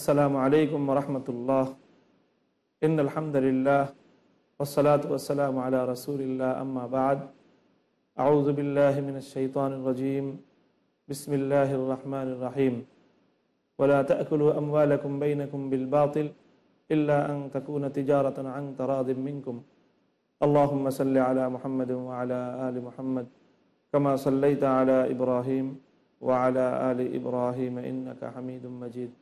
السلام عليكم ورحمة الله. إن الحمد لله والصلاة والسلام على رسول الله. أما بعد أعوذ بالله من الشيطان الرجيم. بسم الله الرحمن الرحيم. ولا تأكلوا أموالكم بينكم بالباطل إلا أن تكون تجارة عن تراض منكم. اللهم صل على محمد وعلى آل محمد كما صليت على إبراهيم وعلى آل إبراهيم إنك حميد مجيد.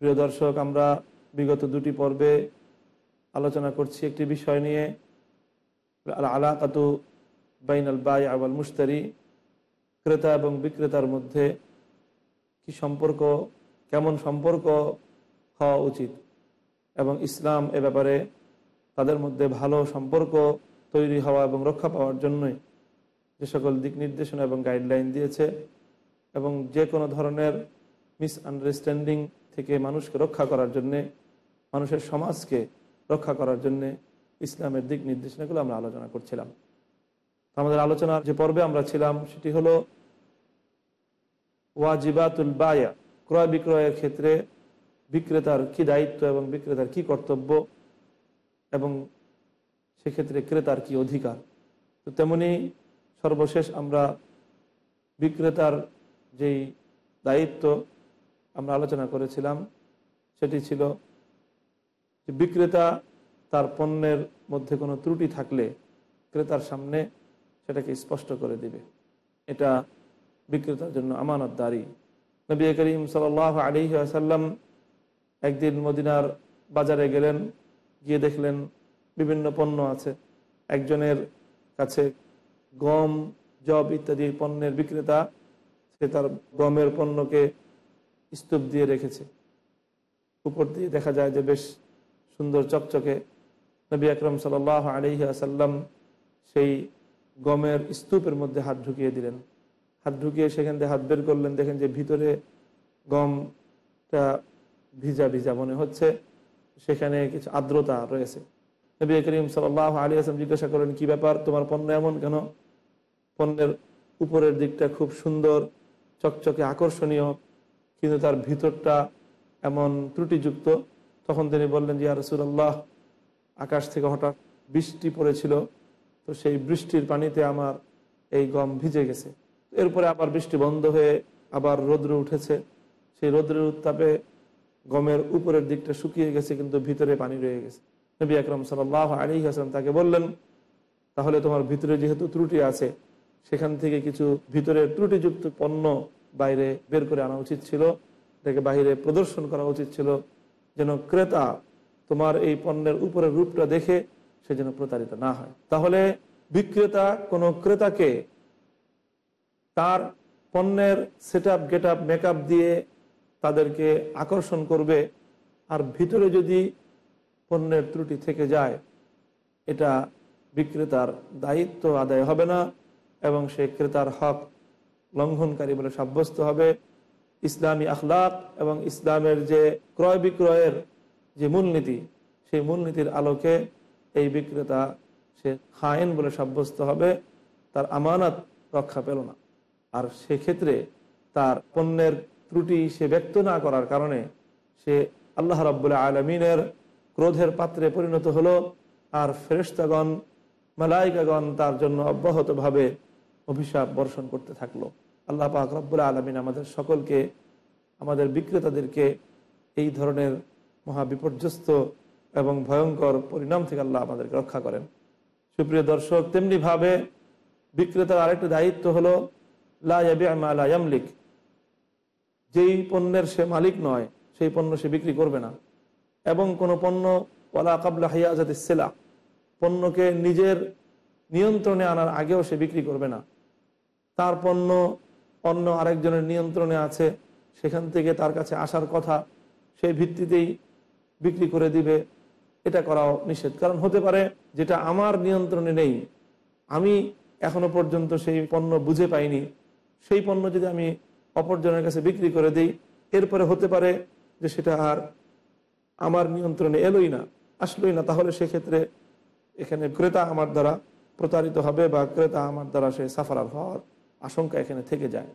প্রিয় দর্শক, আমরা বিগত দুটি পর্বে আলোচনা করছি একটি বিষয় নিয়ে আলাকাতু বাইন আল বাই আবাল মুস্তারি ক্রেতা এবং বিক্রেতার মধ্যে কি সম্পর্ক, কেমন সম্পর্ক হওয়া উচিত এবং ইসলাম এ ব্যাপারে তাদের মধ্যে ভালো সম্পর্ক তৈরি হওয়া এবং রক্ষা পাওয়ার জন্যই যে সকল দিক নির্দেশনা এবং গাইডলাইন দিয়েছে এবং যে কোনো ধরনের মিসআন্ডারস্ট্যান্ডিং থেকে মানুষকে রক্ষা করার জন্যে, মানুষের সমাজকে রক্ষা করার জন্যে ইসলামের দিক নির্দেশনাগুলো আমরা আলোচনা করছিলাম। আমাদের আলোচনার যে পর্বে আমরা ছিলাম, সেটি হলো ওয়াজিবাতুল বায়া, ক্রয় বিক্রয়ের ক্ষেত্রে বিক্রেতার কি দায়িত্ব এবং বিক্রেতার কি কর্তব্য এবং সেক্ষেত্রে ক্রেতার কি অধিকার। তো তেমনি সর্বশেষ আমরা বিক্রেতার যেই দায়িত্ব আমরা আলোচনা করেছিলাম, সেটি ছিল বিক্রেতা তার পণ্যের মধ্যে কোনো ত্রুটি থাকলে ক্রেতার সামনে সেটাকে স্পষ্ট করে দিবে। এটা বিক্রেতার জন্য আমানত দাঁড়ি নবী করিম সাল আলী আসাল্লাম একদিন মদিনার বাজারে গেলেন, গিয়ে দেখলেন বিভিন্ন পণ্য আছে। একজনের কাছে গম জব ইত্যাদি পণ্যের বিক্রেতা, সে তার গমের পণ্যকে স্তূপ দিয়ে রেখেছে। উপর দিয়ে দেখা যায় যে বেশ সুন্দর চকচকে নবী আকরম সাল আলহি আসাল্লাম সেই গমের স্তূপের মধ্যে হাত ঢুকিয়ে দিলেন। হাত ঢুকিয়ে সেখান থেকে হাত বের করলেন, দেখেন যে ভিতরে গমটা ভিজা ভিজা মনে হচ্ছে, সেখানে কিছু আর্দ্রতা রয়েছে। নবী করিম সাল্লাহ আলী আসলাম জিজ্ঞাসা করেন কি ব্যাপার? তোমার পণ্য এমন কেন? পণ্যের উপরের দিকটা খুব সুন্দর, চকচকে, আকর্ষণীয় কিন্তু তার ভিতরটা এমন ত্রুটিযুক্ত। তখন তিনি বললেন যে রসুল্লাহ আকাশ থেকে হঠাৎ বৃষ্টি পড়েছিল, তো সেই বৃষ্টির পানিতে আমার এই গম ভিজে গেছে। এরপরে আবার বৃষ্টি বন্ধ হয়ে আবার রৌদ্র উঠেছে। সেই রৌদ্রের উত্তাপে গমের উপরের দিকটা শুকিয়ে গেছে, কিন্তু ভিতরে পানি রয়ে গেছে। নবী আকরম সাল আলী হাসান তাকে বললেন, তাহলে তোমার ভিতরে যেহেতু ত্রুটি আছে, সেখান থেকে কিছু ভিতরে ত্রুটিযুক্ত পণ্য বাইরে বের করে আনা উচিত ছিল এটাকে বাহিরে প্রদর্শন করা উচিত ছিল, যেন ক্রেতা তোমার এই পণ্যের উপরের রূপটা দেখে সে যেন প্রতারিত না হয়। তাহলে বিক্রেতা কোনো ক্রেতাকে তার পণ্যের set up get up makeup দিয়ে তাদেরকে আকর্ষণ করবে, আর ভিতরে যদি পণ্যের ত্রুটি থেকে যায়, এটা বিক্রেতার দায়িত্ব আদায় হবে না, এবং সে ক্রেতার হক লঙ্ঘনকারী বলে সাব্যস্ত হবে। ইসলামী আখলাক এবং ইসলামের যে ক্রয় বিক্রয়ের যে মূলনীতি, সেই মূলনীতির আলোকে এই বিক্রেতা সে খায়েন বলে সাব্যস্ত হবে, তার আমানত রক্ষা পেল না। আর সেক্ষেত্রে তার পণ্যের ত্রুটি সে ব্যক্ত না করার কারণে সে আল্লাহ রব্বুল্লাহ আলমিনের ক্রোধের পাত্রে পরিণত হলো। আর ফেরেস্তাগণ মালাইকাগণ তার জন্য অব্যাহতভাবে অভিশাপ বর্ষণ করতে থাকল। আল্লাহ পাক রব্বুল আলমিন আমাদের সকলকে, আমাদের বিক্রেতাদেরকে এই ধরনের মহাবিপর্যস্ত এবং ভয়ঙ্কর পরিণাম থেকে আল্লাহ আমাদেরকে রক্ষা করেন। সুপ্রিয় দর্শক, তেমনিভাবে বিক্রেতার আরেকটি দায়িত্ব হলো লায়ামলিক যেই পণ্যের সে মালিক নয়, সেই পণ্য সে বিক্রি করবে না। এবং কোনো পণ্য ওলা কাবলা হাইয়াজাত সেলা, পণ্যকে নিজের নিয়ন্ত্রণে আনার আগেও সে বিক্রি করবে না। তার পণ্য অন্য আরেকজনের নিয়ন্ত্রণে আছে, সেখান থেকে তার কাছে আসার কথা সেই ভিত্তিতেই বিক্রি করে দিবে, এটা করাও নিষেধ। কারণ হতে পারে যেটা আমার নিয়ন্ত্রণে নেই, আমি এখনও পর্যন্ত সেই পণ্য বুঝে পাইনি, সেই পণ্য যদি আমি অপরজনের কাছে বিক্রি করে দিই, এরপরে হতে পারে যে সেটা আর আমার নিয়ন্ত্রণে এলোই না, আসলোই না, তাহলে সেক্ষেত্রে এখানে ক্রেতা আমার দ্বারা প্রতারিত হবে বা ক্রেতা আমার দ্বারা সে সাফারার হওয়ার আশঙ্কা এখানে থেকে যায়।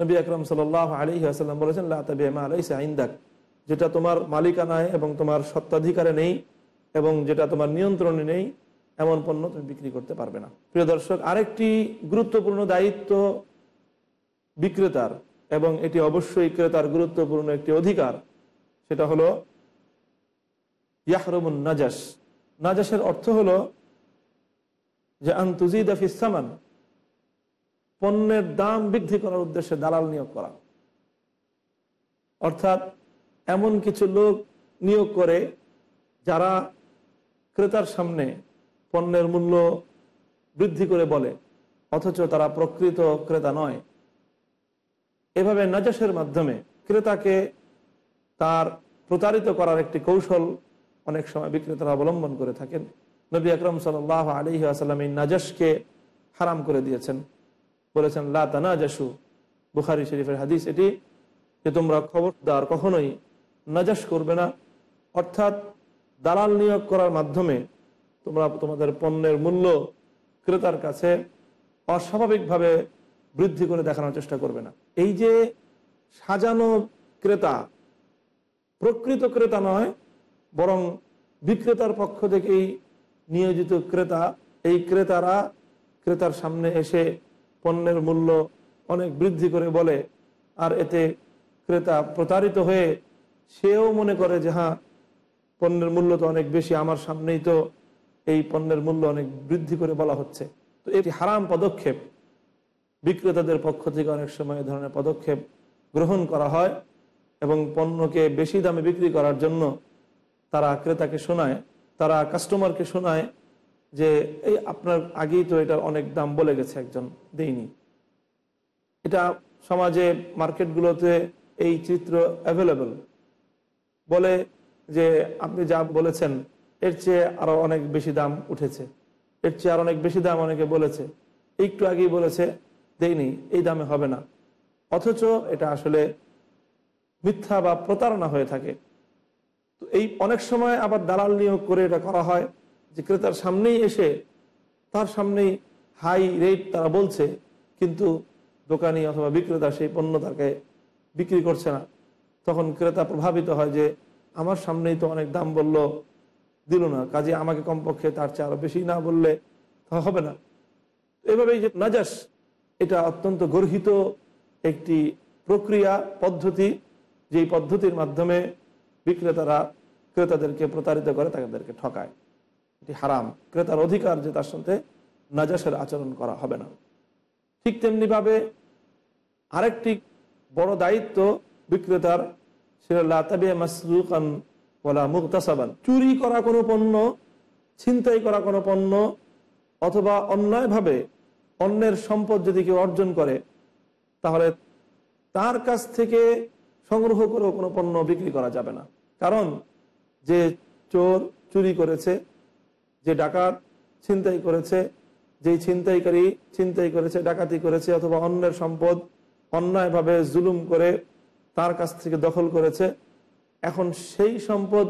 নবী আকরম সাল আলী আসাল্লাম বলেছেন আইন্দাক যেটা তোমার মালিকানায় এবং তোমার সত্ত্বাধিকারে নেই এবং যেটা তোমার নিয়ন্ত্রণে নেই, এমন পণ্য তুমি বিক্রি করতে পারবে না। প্রিয় দর্শক, আরেকটি গুরুত্বপূর্ণ দায়িত্ব বিক্রেতার এবং এটি অবশ্যই ক্রেতার গুরুত্বপূর্ণ একটি অধিকার, সেটা হলো ইয়াহরমুন নাজাস নাজাসের অর্থ হলো যে আন্তুজিদ আফিসামান পণ্যের দাম বৃদ্ধি করার উদ্দেশ্যে দালাল নিয়োগ করা। অর্থাৎ এমন কিছু লোক নিয়োগ করে যারা ক্রেতার সামনে পণ্যের মূল্য বৃদ্ধি করে বলে, অথচ তারা প্রকৃত ক্রেতা নয়। এভাবে নাজাসের মাধ্যমে ক্রেতাকে তার প্রতারিত করার একটি কৌশল অনেক সময় বিক্রেতারা অবলম্বন করে থাকেন। নবী আকরম সাল আলী আসাল্লাম এই নাজাসকে হারাম করে দিয়েছেন। বলেছেন, লা তানাজাসু বুখারি শরীফের হাদিস এটি যে তোমরা খবরদার কখনোই নাজাস করবে না। অর্থাৎ দালাল নিয়োগ করার মাধ্যমে তোমরা তোমাদের পণ্যের মূল্য ক্রেতার কাছে অস্বাভাবিকভাবে বৃদ্ধি করে দেখানোর চেষ্টা করবে না। এই যে সাজানো ক্রেতা, প্রকৃত ক্রেতা নয়, বরং বিক্রেতার পক্ষ থেকেই নিয়োজিত ক্রেতা, এই ক্রেতারা ক্রেতার সামনে এসে পণ্যের মূল্য অনেক বৃদ্ধি করে বলে, আর এতে ক্রেতা প্রতারিত হয়ে সেও মনে করে যে হ্যাঁ পণ্যের মূল্য তো অনেক বেশি, আমার সামনেই তো এই পণ্যের মূল্য অনেক বৃদ্ধি করে বলা হচ্ছে। তো এটি হারাম পদক্ষেপ। বিক্রেতাদের পক্ষ থেকে অনেক সময় ধরনের পদক্ষেপ গ্রহণ করা হয় এবং পণ্যকে বেশি দামে বিক্রি করার জন্য তারা ক্রেতাকে শোনায়। তারা কাস্টমারকে শোনায় যে, এই আপনার আগেই তো এটার অনেক দাম বলে গেছে একজন দেইনি। এটা সমাজে মার্কেটগুলোতে এই চিত্র অ্যাভেলেবল বলে যে, আপনি যা বলেছেন, এর চেয়ে আরও অনেক বেশি দাম উঠেছে। এর চেয়ে আর অনেক বেশি দাম অনেকে বলেছে। একটু আগেই বলেছে, দেইনি, এই দামে হবে না। অথচ এটা আসলে মিথ্যা বা প্রতারণা হয়ে থাকে। তো এই অনেক সময় আবার দালাল নিয়োগ করে এটা করা হয় যে ক্রেতার সামনেই এসে তার সামনেই হাই রেট তারা বলছে, কিন্তু দোকানি অথবা বিক্রেতা সেই পণ্য তাকে বিক্রি করছে না। তখন ক্রেতা প্রভাবিত হয় যে আমার সামনেই তো অনেক দাম বলল, দিল না, কাজে আমাকে কমপক্ষে তার চেয়ে আরও বেশি না বললে হবে না। এভাবেই যে নাজাস, এটা অত্যন্ত গর্হিত একটি প্রক্রিয়া, পদ্ধতি, যেই পদ্ধতির মাধ্যমে বিক্রেতারা ক্রেতাদেরকে প্রতারিত করে, তাদেরকে ঠকায়। এটি হারাম। ক্রেতার অধিকার যে তার সাথে নাজাসের আচরণ করা হবে না। ঠিক তেমনিভাবে আরেকটি বড় দায়িত্ব বিক্রেতার মুক্তাসাবান চুরি করা কোনো পণ্য, ছিনতাই করা কোনো পণ্য, অথবা অন্যায়ভাবে অন্যের সম্পদ যদি কেউ অর্জন করে, তাহলে তার কাছ থেকে সংগ্রহ করেও কোনো পণ্য বিক্রি করা যাবে না। কারণ যে চোর চুরি করেছে, যে ডাকাত ছিনতাই করেছে, যেই ছিনতাইকারী ছিনতাই করেছে, ডাকাতি করেছে অথবা অন্যের সম্পদ অন্যায়ভাবে জুলুম করে তার কাছ থেকে দখল করেছে, এখন সেই সম্পদ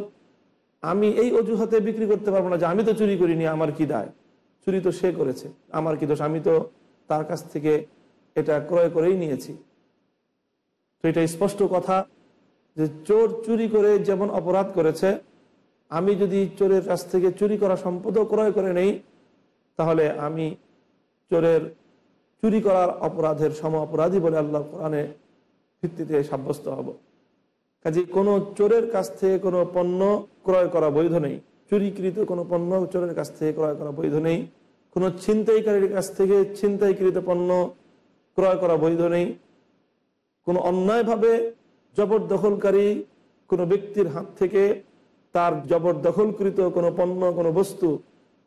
আমি এই অজুহাতে বিক্রি করতে পারব না যে আমি তো চুরি করিনি, আমার কি দায়? চুরি তো সে করেছে, আমার কি দোষ? আমি তো তার কাছ থেকে এটা ক্রয় করেই নিয়েছি। তো এটা স্পষ্ট কথা। যে চোর চুরি করে যেমন অপরাধ করেছে, আমি যদি চোরের কাছ থেকে চুরি করা সম্পদও ক্রয় করে নেই, তাহলে আমি চোরের চুরি করার অপরাধের সম অপরাধী বলে আল্লাহ কোরআনে ভিত্তিতে সাব্যস্ত হব। কাজে কোনো চোরের কাছ থেকে কোনো পণ্য ক্রয় করা বৈধ নেই। চুরিকৃত কোনো পণ্য চোরের কাছ থেকে ক্রয় করা বৈধ নেই। কোনো ছিনতাইকারীর কাছ থেকে ছিনতাইকৃত পণ্য ক্রয় করা বৈধ নেই। কোনো অন্যায়ভাবে জবরদখলকারী কোনো ব্যক্তির হাত থেকে তার জবরদখলকৃত কোনো পণ্য, কোনো বস্তু,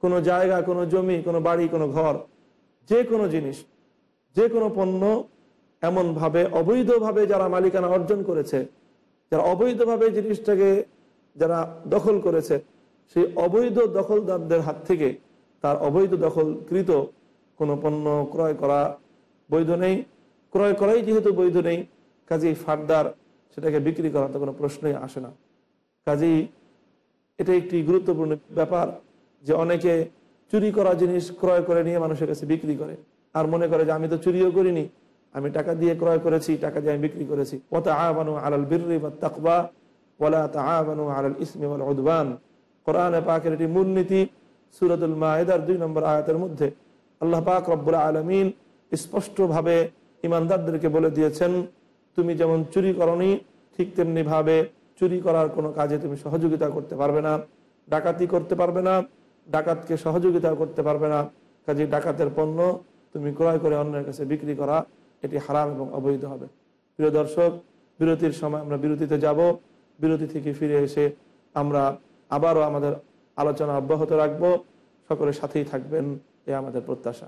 কোনো জায়গা, কোনো জমি, কোনো বাড়ি, কোনো ঘর, যে কোনো জিনিস, যে কোনো পণ্য এমনভাবে, অবৈধভাবে যারা মালিকানা অর্জন করেছে, যারা অবৈধভাবে জিনিসটাকে যারা দখল করেছে, সেই অবৈধ দখলদারদের হাত থেকে তার অবৈধ দখলকৃত কোনো পণ্য ক্রয় করা বৈধ নেই। ক্রয় করাই যেহেতু বৈধ নেই, কাজেই ফার্দার সেটাকে বিক্রি করা তো কোনো প্রশ্নই আসে না। কাজেই এটা একটি গুরুত্বপূর্ণ ব্যাপার যে অনেকে চুরি করা জিনিস ক্রয় করে নিয়ে মানুষের কাছে বিক্রি করে। আর মনে করে যে আমি তো চুরিও করিনি, আমি টাকা দিয়ে ক্রয় করেছি, টাকা দিয়ে আমি বিক্রি করেছি। ওতা আবানু আলাল বিরি বা তাকবা ওলা তা আবানু আলাল ইসমি ওয়াল উদবান কোরআনে পাকের এটি মূলনীতি সুরতুল মায়েদার দুই নম্বর আয়াতের মধ্যে আল্লাহ পাক রব্বুল আলমিন স্পষ্টভাবে ইমানদারদেরকে বলে দিয়েছেন তুমি যেমন চুরি করনি, ঠিক তেমনি ভাবে চুরি করার কোনো কাজে তুমি সহযোগিতা করতে পারবে না, ডাকাতি করতে পারবে না, ডাকাতকে সহযোগিতা করতে পারবে না। কাজে ডাকাতের পণ্য তুমি ক্রয় করে অন্যের কাছে বিক্রি করা, এটি হারাম এবং অবৈধ হবে। প্রিয় দর্শক, বিরতির সময় আমরা বিরতিতে যাব। বিরতি থেকে ফিরে এসে আমরা আবারও আমাদের আলোচনা অব্যাহত রাখব। সকলের সাথেই থাকবেন এ আমাদের প্রত্যাশা।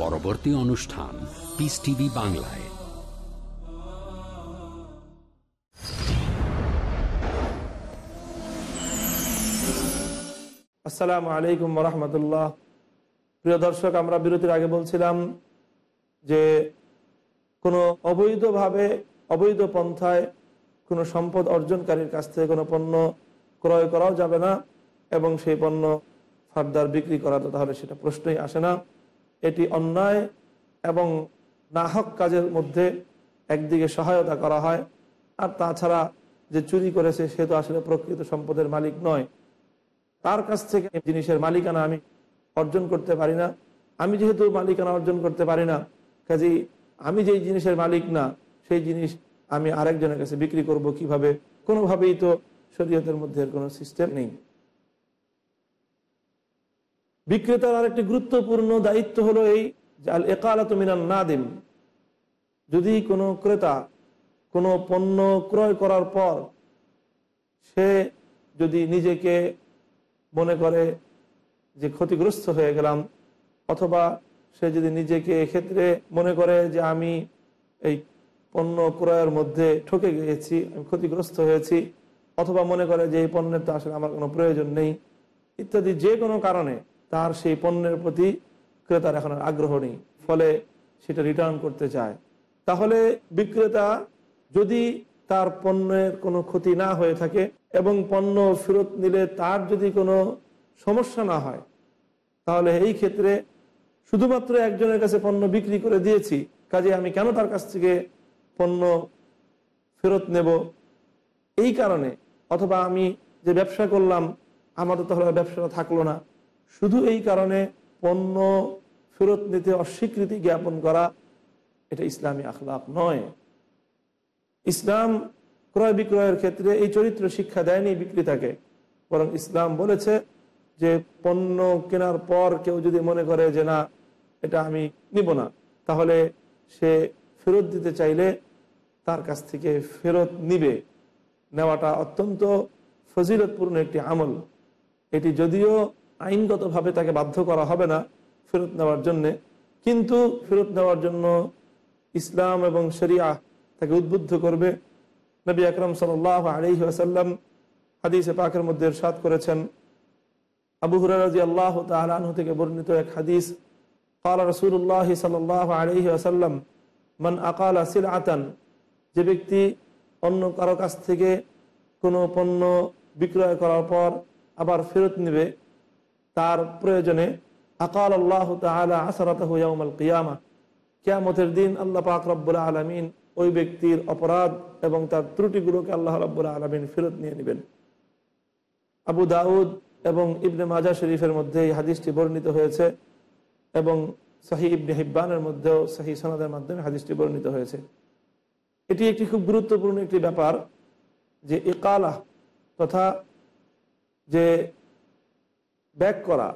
পরবর্তী অনুষ্ঠান পিস টিভি বাংলায়। আসসালামু আলাইকুম রহমতুল্লাহ প্রিয় দর্শক, আমরা বিরতির আগে বলছিলাম যে কোনো অবৈধভাবে, অবৈধ পন্থায় কোনো সম্পদ অর্জনকারীর কাছ থেকে কোনো পণ্য ক্রয় করাও যাবে না এবং সেই পণ্য ফার্দার বিক্রি করা তো তাহলে সেটা প্রশ্নই আসে না। এটি অন্যায় এবং নাহক কাজের মধ্যে একদিকে সহায়তা করা হয়, আর তাছাড়া যে চুরি করেছে সে তো আসলে প্রকৃত সম্পদের মালিক নয়। তার কাছ থেকে জিনিসের মালিকানা আমি অর্জন করতে পারি না। আমি যেহেতু মালিকানা অর্জন করতে পারি না, কাজেই আমি যেই জিনিসের মালিক না, সেই জিনিস আমি আরেকজনের কাছে বিক্রি করব কীভাবে? কোনোভাবেই তো শরীয়তের মধ্যে কোনো সিস্টেম নেই। বিক্রেতার আরেকটি গুরুত্বপূর্ণ দায়িত্ব হলো এই যে আল একালাত মিনাল নাদিম। যদি কোনো ক্রেতা কোনো পণ্য ক্রয় করার পর সে যদি নিজেকে মনে করে যে ক্ষতিগ্রস্ত হয়ে গেলাম, অথবা সে যদি নিজেকে এক্ষেত্রে মনে করে যে আমি এই পণ্য ক্রয়ের মধ্যে ঠকে গিয়েছি, আমি ক্ষতিগ্রস্ত হয়েছি, অথবা মনে করে যে এই পণ্যের তো আসলে আমার কোনো প্রয়োজন নেই, ইত্যাদি যে কোনো কারণে তার সেই পণ্যের প্রতি ক্রেতার এখন আগ্রহ নেই, ফলে সেটা রিটার্ন করতে চায়। তাহলে বিক্রেতা যদি তার পণ্যের কোনো ক্ষতি না হয়ে থাকে এবং পণ্য ফেরত নিলে তার যদি কোনো সমস্যা না হয়, তাহলে এই ক্ষেত্রে শুধুমাত্র একজনের কাছে পণ্য বিক্রি করে দিয়েছি, কাজে আমি কেন তার কাছ থেকে পণ্য ফেরত নেব? এই কারণে অথবা আমি যে ব্যবসা করলাম, আমার তো তাহলে ব্যবসাটা থাকল না। শুধু এই কারণে পণ্য ফেরত নিতে অস্বীকৃতি জ্ঞাপন করা এটা ইসলামী আখলাপ নয়। ইসলাম ক্রয় বিক্রয়ের ক্ষেত্রে এই চরিত্র শিক্ষা দেয়নি বিক্রেতাকে। বরং ইসলাম বলেছে যে পণ্য কেনার পর কেউ যদি মনে করে যে না, এটা আমি নিব না, তাহলে সে ফেরত দিতে চাইলে তার কাছ থেকে ফেরত নিবে। নেওয়াটা অত্যন্ত ফজিলতপূর্ণ একটি আমল। এটি যদিও আইনগতভাবে তাকে বাধ্য করা হবে না ফেরত নেওয়ার জন্যে। কিন্তু ফেরত নেওয়ার জন্য ইসলাম এবং শরিয়া তাকে উদ্বুদ্ধ করবে। নবী আকরম সাল আলহি আসাল্লাম হাদিসে পাকের মধ্যে সাত করেছেন। আবু হুরাজি আল্লাহ তালু থেকে বর্ণিত এক হাদিস, কাল রসুল্লাহ সাল আলহি আসাল্লাম মান আকাল আসিল আতান যে ব্যক্তি অন্য কারও কাছ থেকে কোনো পণ্য বিক্রয় করার পর আবার ফেরত নেবে তার প্রয়োজনে আকাল আল্লাহ তালা আসারাত হুয়াউমাল কিয়ামা, কিয়ামতের দিন আল্লাহ পাক রব্বুল আলমিন ওই ব্যক্তির অপরাধ এবং তার ত্রুটিগুলোকে আল্লাহ রব্বুল আলমিন ফেরত নিয়ে নেবেন। আবু দাউদ এবং ইবনে মাজা শরীফের মধ্যে এই হাদিসটি বর্ণিত হয়েছে এবং সাহি ইবনে হিব্বানের মধ্যেও সাহি সনাদের মাধ্যমে হাদিসটি বর্ণিত হয়েছে। এটি একটি খুব গুরুত্বপূর্ণ একটি ব্যাপার যে একালা তথা যে ব্যাক করা,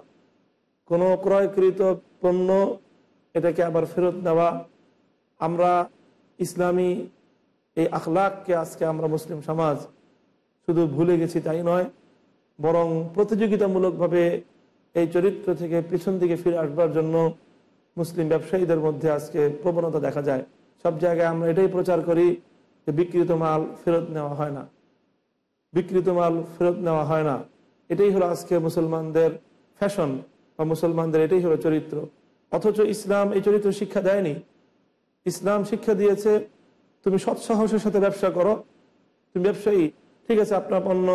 কোনো ক্রয়কৃত পণ্য এটাকে আবার ফেরত নেওয়া, আমরা ইসলামী এই আখলাককে আজকে আমরা মুসলিম সমাজ শুধু ভুলে গেছি তাই নয়, বরং প্রতিযোগিতামূলকভাবে এই চরিত্র থেকে পিছন দিকে ফিরে আসবার জন্য মুসলিম ব্যবসায়ীদের মধ্যে আজকে প্রবণতা দেখা যায়। সব জায়গায় আমরা এটাই প্রচার করি যে বিকৃত মাল ফেরত নেওয়া হয় না। বিকৃত মাল ফেরত নেওয়া হয় না। এটাই হলো আজকে মুসলমানদের ফ্যাশন বা মুসলমানদের এটাই হলো চরিত্র। অথচ ইসলাম এই চরিত্র শিক্ষা দেয়নি। ইসলাম শিক্ষা দিয়েছে, তুমি সৎসাহসের সাথে ব্যবসা করো। তুমি ব্যবসায়ী, ঠিক আছে, আপনার পণ্য,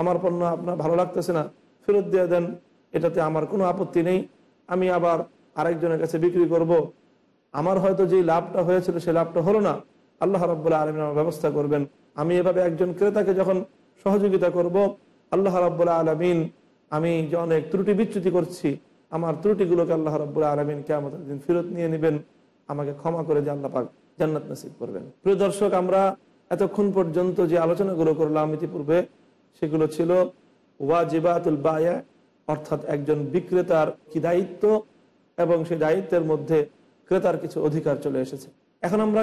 আমার পণ্য আপনার ভালো লাগতেছে না, ফেরত দিয়ে দেন, এটাতে আমার কোনো আপত্তি নেই। আমি আবার আরেকজনের কাছে বিক্রি করব। আমার হয়তো যে লাভটা হয়েছিল সেই লাভটা হলো না। আল্লাহ রাবুল্লাহ আলমিন আমার ব্যবস্থা করবেন। আমি এভাবে একজন ক্রেতাকে যখন সহযোগিতা করব আল্লাহ রাবুল্লাহ আলমিন, আমি যে অনেক ত্রুটি বিচ্যুতি করছি, আমার ত্রুটিগুলোকে আল্লাহ রাবুল্লাহ আলমিন কেমন দিন ফেরত নিয়ে নেবেন। আমাকে ক্ষমা করে যে আল্লাহ পাক জান্নাত নাসিব করবেন। প্রিয় দর্শক, আমরা এতক্ষণ পর্যন্ত যে আলোচনাগুলো করলাম ইতিপূর্বে, সেগুলো ছিল ওয়াজিবাতুল বায়া, অর্থাৎ একজন বিক্রেতার কি দায়িত্ব এবং সেই দায়িত্বের মধ্যে ক্রেতার কিছু অধিকার চলে এসেছে। এখন আমরা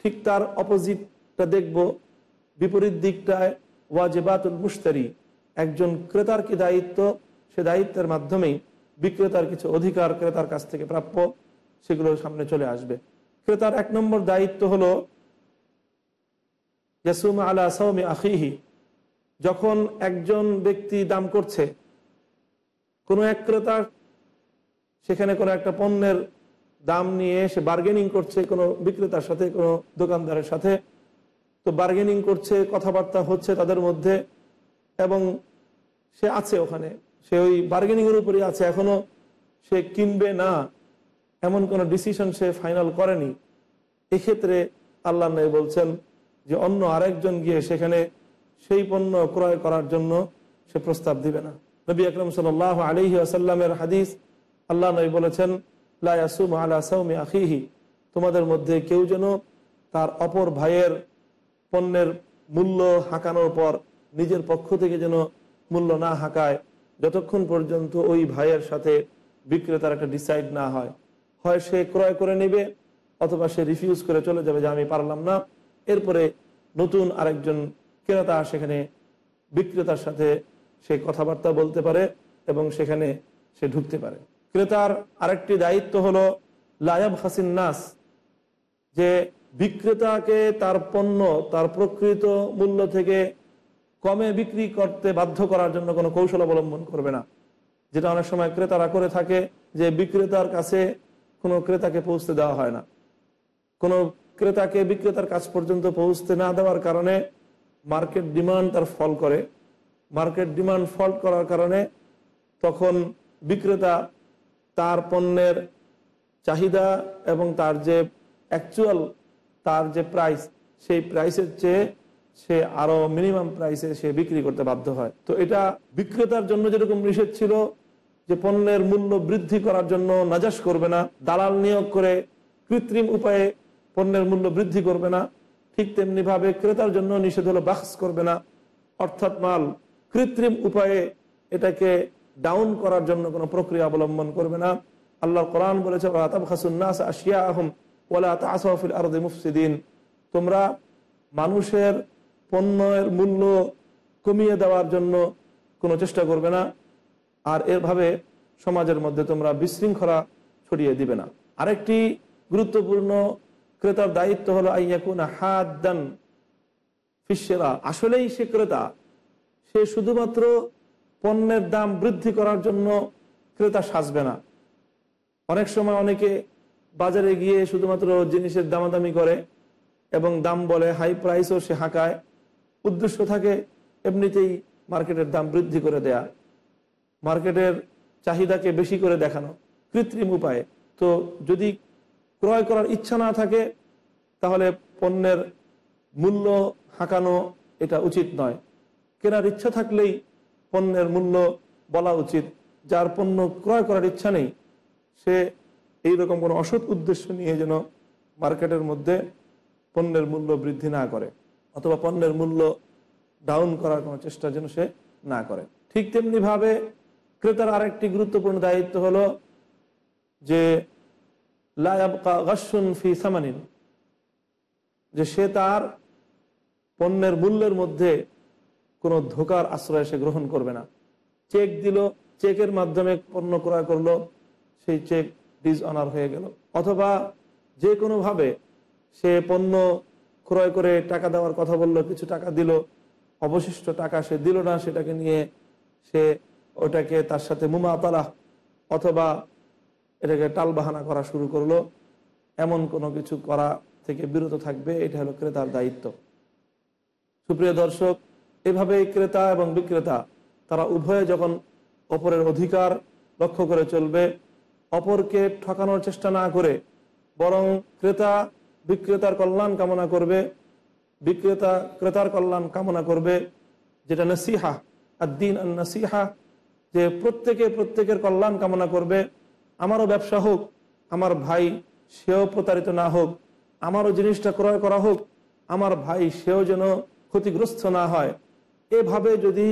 ঠিক তার অপোজিটটা দেখব। বিপরীত দিকটায় ওয়াজিবাতুল মুস্তারি একজন ক্রেতার কি দায়িত্ব? সে দায়িত্বের মাধ্যমেই বিক্রেতার কিছু অধিকার ক্রেতার কাছ থেকে প্রাপ্য সেগুলো সামনে চলে আসবে। ক্রেতার এক নম্বর দায়িত্ব হলো, ইয়াসুম আলা সৌমি আখিহি। যখন একজন ব্যক্তি দাম করছে, কোনো এক ক্রেতা সেখানে কোনো একটা পণ্যের দাম নিয়ে সে বার্গেনিং করছে কোনো বিক্রেতার সাথে, কোনো দোকানদারের সাথে। তো বার্গেনিং করছে, কথাবার্তা হচ্ছে তাদের মধ্যে এবং সে আছে ওখানে। সে ওই বার্গেনিংয়ের উপরে আছে। এখনও সে কিনবে না, এমন কোনো ডিসিশন সে ফাইনাল করেনি। এক্ষেত্রে আল্লাহ নয় বলছেন যে, অন্য আরেকজন গিয়ে সেখানে সেই পণ্য ক্রয় করার জন্য সে প্রস্তাব দিবে না। নবী আকরম সাল আলহি আসাল্লামের হাদিস আল্লাহ নয় বলেছেন লায়াসুম আলা সৌমি আখিহি। তোমাদের মধ্যে কেউ যেন তার অপর ভাইয়ের পণ্যের মূল্য হাঁকানোর পর নিজের পক্ষ থেকে যেন মূল্য না হাঁকায়, যতক্ষণ পর্যন্ত ওই ভাইয়ের সাথে বিক্রেতার একটা ডিসাইড না হয়। হয় সে ক্রয় করে নেবে, অথবা সে রিফিউজ করে চলে যাবে যে আমি পারলাম না। এরপরে নতুন আরেকজন ক্রেতা সেখানে বিক্রেতার সাথে সে কথাবার্তা বলতে পারে এবং সেখানে সে ঢুকতে পারে। ক্রেতার আরেকটি দায়িত্ব হলো লায়াব হাসিন নাস, যে বিক্রেতাকে তার পণ্য, তার প্রকৃত মূল্য থেকে কমে বিক্রি করতে বাধ্য করার জন্য কোনো কৌশল অবলম্বন করবে না। যেটা অনেক সময় ক্রেতারা করে থাকে যে বিক্রেতার কাছে কোনো ক্রেতাকে পৌঁছতে দেওয়া হয় না। কোনো ক্রেতাকে বিক্রেতার কাছ পর্যন্ত পৌঁছতে না দেওয়ার কারণে মার্কেট ডিমান্ড তার ফল করে। মার্কেট ডিমান্ড ফল করার কারণে তখন বিক্রেতা তার পণ্যের চাহিদা এবং তার যে অ্যাকচুয়াল তার যে প্রাইস সেই প্রাইসের চেয়ে সে আরও মিনিমাম প্রাইসে সে বিক্রি করতে বাধ্য হয়। তো এটা বিক্রেতার জন্য যেরকম নিষেধ ছিল, যে পণ্যের মূল্য বৃদ্ধি করার জন্য নাজাস করবে না, দালাল নিয়োগ করে কৃত্রিম উপায়ে পণ্যের মূল্য বৃদ্ধি করবে না, ঠিক তেমনি ভাবে ক্রেতার জন্য নিষেধ হলো বাক্স করবে না। অর্থাৎ মাল কৃত্রিম উপায়ে এটাকে ডাউন করার জন্য কোনো প্রক্রিয়া অবলম্বন করবে না। আল্লাহ কোরআন বলেছে আশিয়া আহম ওলা তাসফিল আরদে মুফসিদিন। তোমরা মানুষের পণ্যের মূল্য কমিয়ে দেওয়ার জন্য কোনো চেষ্টা করবে না। আর এরভাবে সমাজের মধ্যে তোমরা বিশৃঙ্খলা ছড়িয়ে দিবে না। আরেকটি গুরুত্বপূর্ণ ক্রেতার দায়িত্ব হলো আইয়াকুন হাদান ফিসেরা আসলেই সে ক্রেতা, সে শুধুমাত্র পণ্যের দাম বৃদ্ধি করার জন্য ক্রেতা সাজবে না। অনেক সময় অনেকে বাজারে গিয়ে শুধুমাত্র জিনিসের দামাদামি করে এবং দাম বলে, হাই প্রাইসও সে হাঁকায়। উদ্দেশ্য থাকে এমনিতেই মার্কেটের দাম বৃদ্ধি করে দেয়া, মার্কেটের চাহিদাকে বেশি করে দেখানো কৃত্রিম উপায়ে। তো যদি ক্রয় করার ইচ্ছা না থাকে, তাহলে পণ্যের মূল্য হাঁকানো এটা উচিত নয়। কেনার ইচ্ছা থাকলেই পণ্যের মূল্য বলা উচিত। যার পণ্য ক্রয় করার ইচ্ছা নেই, সে এই রকম কোনো অসৎ উদ্দেশ্য নিয়ে যেন মার্কেটের মধ্যে পণ্যের মূল্য বৃদ্ধি না করে। অথবা পণ্যের মূল্য ডাউন করার কোনো চেষ্টা যেন সে না করে। ঠিক তেমনিভাবে ক্রেতার আরেকটি গুরুত্বপূর্ণ দায়িত্ব হলো যে ফি সামানিন, যে সে তার পণ্যের মূল্যের মধ্যে কোনো ধোকার আশ্রয় সে গ্রহণ করবে না। চেক দিল, চেকের মাধ্যমে পণ্য ক্রয় করল, সেই চেক ডিজ অনার হয়ে গেল। অথবা যে কোনোভাবে সে পণ্য ক্রয় করে টাকা দেওয়ার কথা বলল, কিছু টাকা দিল, অবশিষ্ট টাকা সে দিল না, সেটাকে নিয়ে সে ওটাকে তার সাথে মুমাতালা অথবা এটাকে টালবাহানা করা শুরু করল। এমন কোনো কিছু করা থেকে বিরত থাকবে, এটা হলো ক্রেতার দায়িত্ব। সুপ্রিয় দর্শক এভাবে ক্রেতা এবং বিক্রেতা, তারা উভয়ে যখন অপরের অধিকার লক্ষ্য করে চলবে, অপরকে ঠকানোর চেষ্টা না করে, বরং ক্রেতা বিক্রেতার কল্যাণ কামনা করবে, বিক্রেতা, ক্রেতার কল্যাণ কামনা করবে, যেটা নসিহা আর দিন আর নসিহা যে প্রত্যেকে প্রত্যেকের কল্যাণ কামনা করবে, আমারও ব্যবসা হোক, আমার ভাই সেও প্রতারিত না হোক, আমারও জিনিসটা ক্রয় করা হোক, আমার ভাই সেও যেন ক্ষতিগ্রস্ত না হয়। এভাবে যদি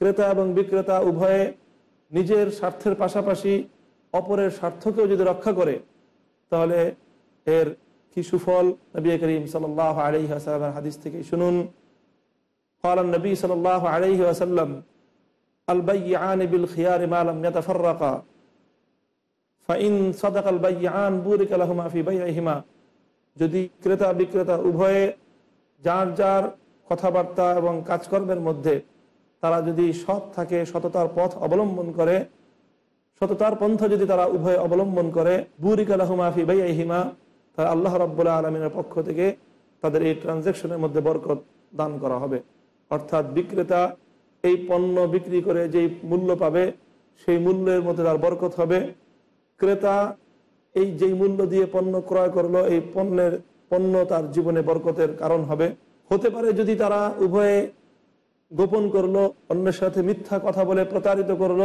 ক্রেতা এবং বিক্রেতা উভয়ে নিজের স্বার্থের পাশাপাশি অপরের স্বার্থকেও যদি রক্ষা করে, তাহলে এর কি সুফল নবী করিম সাল আলহি আসালামের হাদিস থেকে শুনুন قال النبي صلى الله عليه وسلم البيعان بالخيار ما لم يتفرقا ফাইন সদাকাল বাইয়ান বুরিক আলহমা ফি বাইহিমা যদি ক্রেতা বিক্রেতা উভয়ে যার যার কথাবার্তা এবং কাজকর্মের মধ্যে তারা যদি সৎ থাকে সততার পথ অবলম্বন করে সততার পন্থা যদি তারা উভয়ে অবলম্বন করে বুরিক আলহমা ফি বাইহিমা তাহলে আল্লাহ রব্বুল্লাহ আলমিনের পক্ষ থেকে তাদের এই ট্রানজ্যাকশনের মধ্যে বরকত দান করা হবে। অর্থাৎ বিক্রেতা এই পণ্য বিক্রি করে যেই মূল্য পাবে, সেই মূল্যের মধ্যে তার বরকত হবে। ক্রেতা এই যেই মূল্য দিয়ে পণ্য ক্রয় করল, এই পণ্যের, পণ্য তার জীবনে বরকতের কারণ হবে। হতে পারে যদি তারা উভয়ে গোপন করল, অন্যের সাথে মিথ্যা কথা বলে প্রতারিত করল,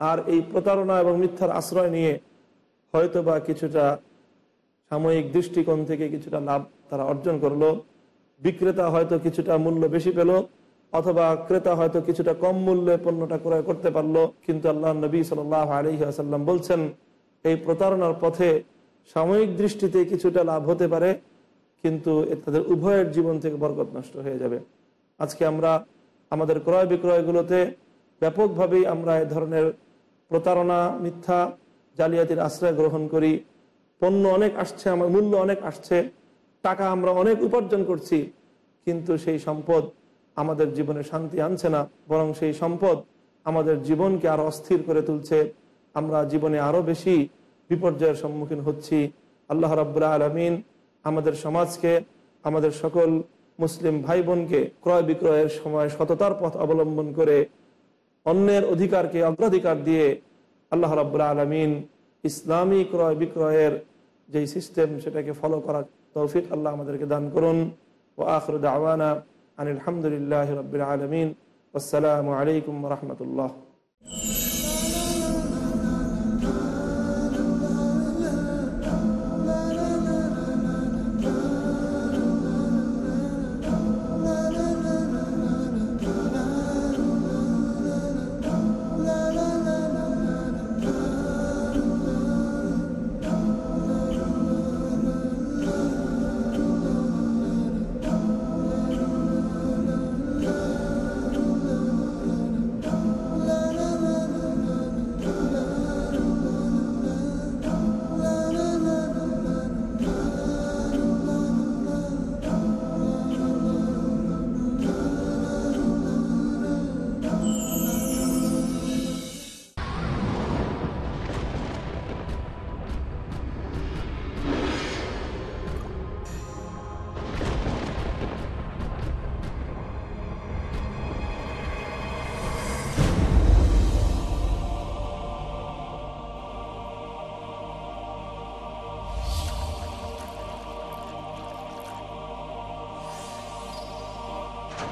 আর এই প্রতারণা এবং মিথ্যার আশ্রয় নিয়ে হয়তো বা কিছুটা সাময়িক দৃষ্টিকোণ থেকে কিছুটা লাভ তারা অর্জন করল। বিক্রেতা হয়তো কিছুটা মূল্য বেশি পেল, অথবা ক্রেতা হয়তো কিছুটা কম মূল্যে পণ্যটা ক্রয় করতে পারল। কিন্তু আল্লাহ নবী সাল আলহি আসাল্লাম বলছেন, এই প্রতারণার পথে সাময়িক দৃষ্টিতে কিছুটা লাভ হতে পারে, কিন্তু তাদের উভয়ের জীবন থেকে বরকত নষ্ট হয়ে যাবে। আজকে আমরা আমাদের ক্রয় বিক্রয়গুলোতে ব্যাপকভাবেই আমরা এ ধরনের প্রতারণা, মিথ্যা, জালিয়াতির আশ্রয় গ্রহণ করি। পণ্য অনেক আসছে, আমার মূল্য অনেক আসছে, টাকা আমরা অনেক উপার্জন করছি, কিন্তু সেই সম্পদ আমাদের জীবনে শান্তি আনছে না, বরং সেই সম্পদ আমাদের জীবনকে আরও অস্থির করে তুলছে। আমরা জীবনে আরও বেশি বিপর্যয়ের সম্মুখীন হচ্ছি। আল্লাহ রাবুল্লাহ আলমিন আমাদের সমাজকে, আমাদের সকল মুসলিম ভাই বোনকে ক্রয় বিক্রয়ের সময় সততার পথ অবলম্বন করে অন্যের অধিকারকে অগ্রাধিকার দিয়ে আল্লাহ রাবুল্লাহ আলমিন ইসলামী ক্রয় বিক্রয়ের যেই সিস্টেম সেটাকে ফলো করার তৌফিক আল্লাহ আমাদেরকে দান করুন। ও আখর দাওয়ানা আনিল হামদুলিল্লাহ রবিল আলমিন। আসসালামু আলাইকুম রহমতুল্লাহ।